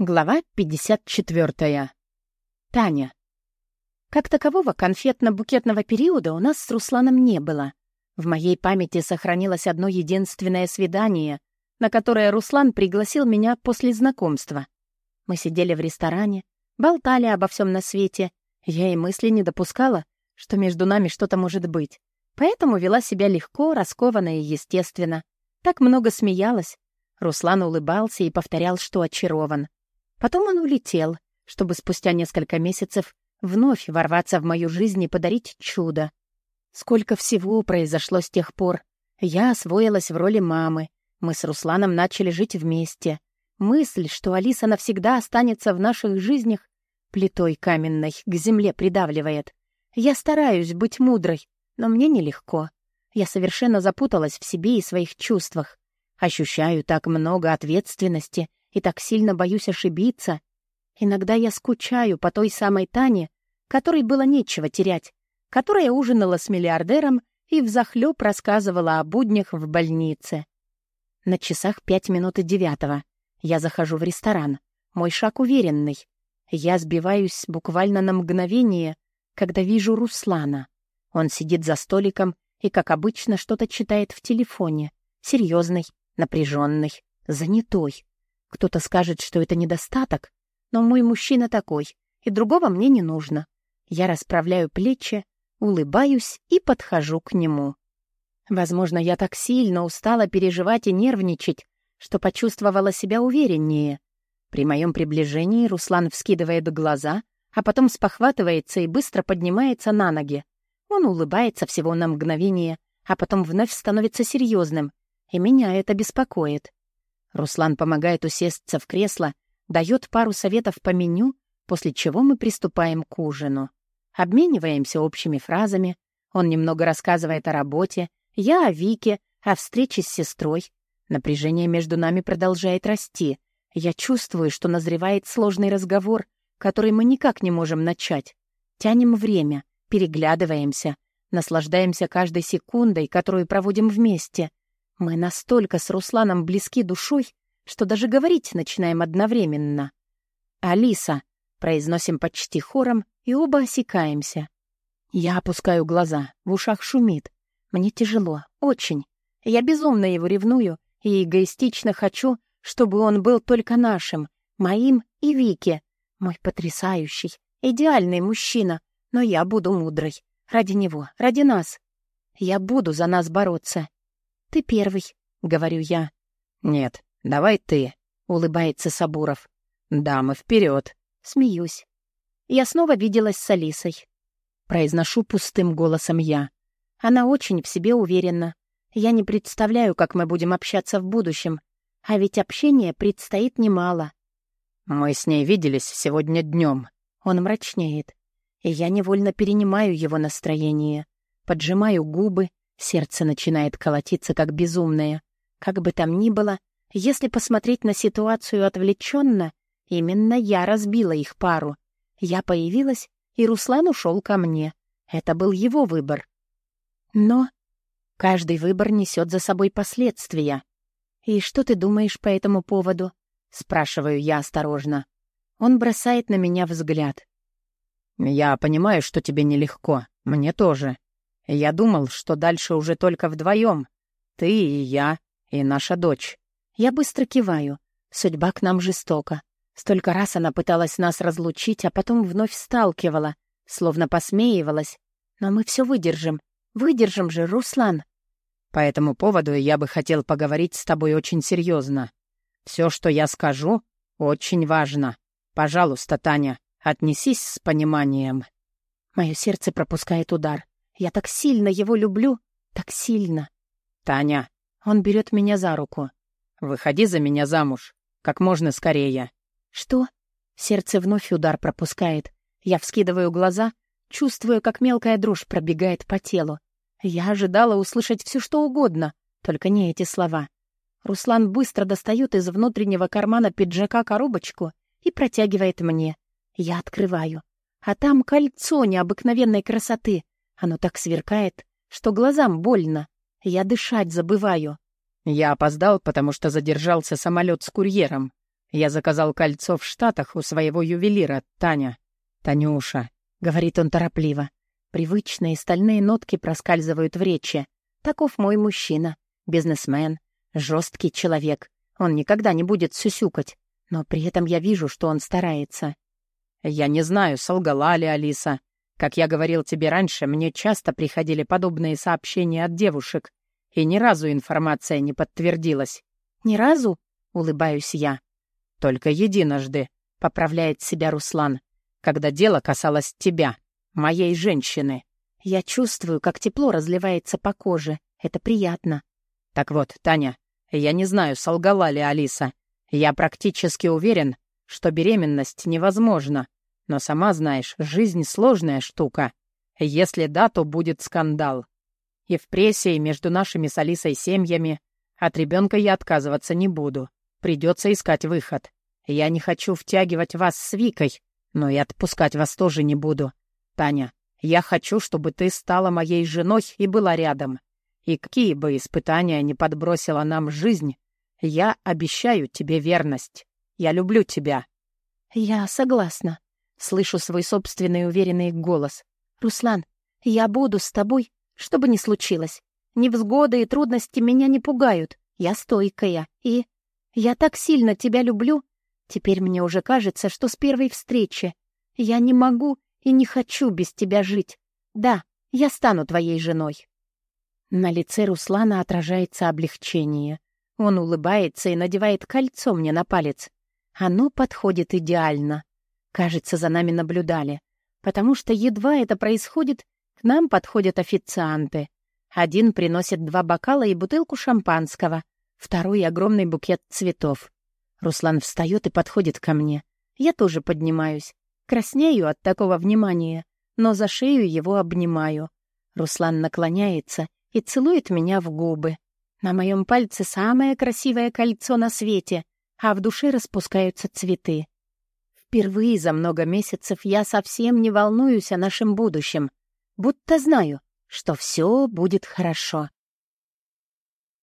Глава 54. Таня. Как такового конфетно-букетного периода у нас с Русланом не было. В моей памяти сохранилось одно единственное свидание, на которое Руслан пригласил меня после знакомства. Мы сидели в ресторане, болтали обо всем на свете. Я и мысли не допускала, что между нами что-то может быть. Поэтому вела себя легко, раскованно и естественно. Так много смеялась. Руслан улыбался и повторял, что очарован. Потом он улетел, чтобы спустя несколько месяцев вновь ворваться в мою жизнь и подарить чудо. Сколько всего произошло с тех пор. Я освоилась в роли мамы. Мы с Русланом начали жить вместе. Мысль, что Алиса навсегда останется в наших жизнях, плитой каменной к земле придавливает. Я стараюсь быть мудрой, но мне нелегко. Я совершенно запуталась в себе и своих чувствах. Ощущаю так много ответственности и так сильно боюсь ошибиться. Иногда я скучаю по той самой Тане, которой было нечего терять, которая ужинала с миллиардером и взахлёб рассказывала о буднях в больнице. На часах пять минут девятого. Я захожу в ресторан. Мой шаг уверенный. Я сбиваюсь буквально на мгновение, когда вижу Руслана. Он сидит за столиком и, как обычно, что-то читает в телефоне. Серьезный, напряженный, занятой. Кто-то скажет, что это недостаток, но мой мужчина такой, и другого мне не нужно. Я расправляю плечи, улыбаюсь и подхожу к нему. Возможно, я так сильно устала переживать и нервничать, что почувствовала себя увереннее. При моем приближении Руслан вскидывает глаза, а потом спохватывается и быстро поднимается на ноги. Он улыбается всего на мгновение, а потом вновь становится серьезным, и меня это беспокоит. Руслан помогает усесться в кресло, дает пару советов по меню, после чего мы приступаем к ужину. Обмениваемся общими фразами. Он немного рассказывает о работе, я о Вике, о встрече с сестрой. Напряжение между нами продолжает расти. Я чувствую, что назревает сложный разговор, который мы никак не можем начать. Тянем время, переглядываемся, наслаждаемся каждой секундой, которую проводим вместе. Мы настолько с Русланом близки душой, что даже говорить начинаем одновременно. «Алиса», — произносим почти хором, и оба осекаемся. Я опускаю глаза, в ушах шумит. Мне тяжело, очень. Я безумно его ревную и эгоистично хочу, чтобы он был только нашим, моим и Вики. Мой потрясающий, идеальный мужчина, но я буду мудрой. Ради него, ради нас. Я буду за нас бороться. «Ты первый», — говорю я. «Нет, давай ты», — улыбается Сабуров. «Дамы, вперед. Смеюсь. Я снова виделась с Алисой. Произношу пустым голосом я. Она очень в себе уверена. Я не представляю, как мы будем общаться в будущем. А ведь общения предстоит немало. Мы с ней виделись сегодня днем. Он мрачнеет. И я невольно перенимаю его настроение. Поджимаю губы, Сердце начинает колотиться как безумное. Как бы там ни было, если посмотреть на ситуацию отвлеченно, именно я разбила их пару. Я появилась, и Руслан ушел ко мне. Это был его выбор. Но каждый выбор несет за собой последствия. «И что ты думаешь по этому поводу?» — спрашиваю я осторожно. Он бросает на меня взгляд. «Я понимаю, что тебе нелегко. Мне тоже. Я думал, что дальше уже только вдвоем. Ты и я, и наша дочь. Я быстро киваю. Судьба к нам жестока. Столько раз она пыталась нас разлучить, а потом вновь сталкивала, словно посмеивалась. Но мы все выдержим. Выдержим же, Руслан. По этому поводу я бы хотел поговорить с тобой очень серьезно. Все, что я скажу, очень важно. Пожалуйста, Таня, отнесись с пониманием. Мое сердце пропускает удар. Я так сильно его люблю, так сильно. Таня. Он берет меня за руку. Выходи за меня замуж. Как можно скорее. Что? Сердце вновь удар пропускает. Я вскидываю глаза, чувствую, как мелкая дрожь пробегает по телу. Я ожидала услышать все что угодно, только не эти слова. Руслан быстро достает из внутреннего кармана пиджака коробочку и протягивает мне. Я открываю. А там кольцо необыкновенной красоты, оно так сверкает, что глазам больно. Я дышать забываю. Я опоздал, потому что задержался самолет с курьером. Я заказал кольцо в Штатах у своего ювелира, Таня. Танюша, — говорит он торопливо. Привычные стальные нотки проскальзывают в речи. Таков мой мужчина, бизнесмен, жесткий человек. Он никогда не будет сюсюкать, но при этом я вижу, что он старается. Я не знаю, солгала ли Алиса. Как я говорил тебе раньше, мне часто приходили подобные сообщения от девушек, и ни разу информация не подтвердилась. «Ни разу?» — улыбаюсь я. «Только единожды», — поправляет себя Руслан, «когда дело касалось тебя, моей женщины». Я чувствую, как тепло разливается по коже. Это приятно. Так вот, Таня, я не знаю, солгала ли Алиса. Я практически уверен, что беременность невозможна. Но сама знаешь, жизнь сложная штука. Если да, то будет скандал. И в прессе, и между нашими с Алисой семьями. От ребенка я отказываться не буду. Придется искать выход. Я не хочу втягивать вас с Викой, но и отпускать вас тоже не буду. Таня, я хочу, чтобы ты стала моей женой и была рядом. И какие бы испытания ни подбросила нам жизнь, я обещаю тебе верность. Я люблю тебя». «Я согласна», — слышу свой собственный уверенный голос. «Руслан, я буду с тобой, что бы ни случилось. Невзгоды и трудности меня не пугают. Я стойкая. И я так сильно тебя люблю. Теперь мне уже кажется, что с первой встречи я не могу и не хочу без тебя жить. Да, я стану твоей женой». На лице Руслана отражается облегчение. Он улыбается и надевает кольцо мне на палец. Оно подходит идеально. Кажется, за нами наблюдали. Потому что едва это происходит, к нам подходят официанты. Один приносит два бокала и бутылку шампанского, второй — огромный букет цветов. Руслан встает и подходит ко мне. Я тоже поднимаюсь. Краснею от такого внимания, но за шею его обнимаю. Руслан наклоняется и целует меня в губы. На моем пальце самое красивое кольцо на свете, а в душе распускаются цветы. Впервые за много месяцев я совсем не волнуюсь о нашем будущем, будто знаю, что все будет хорошо.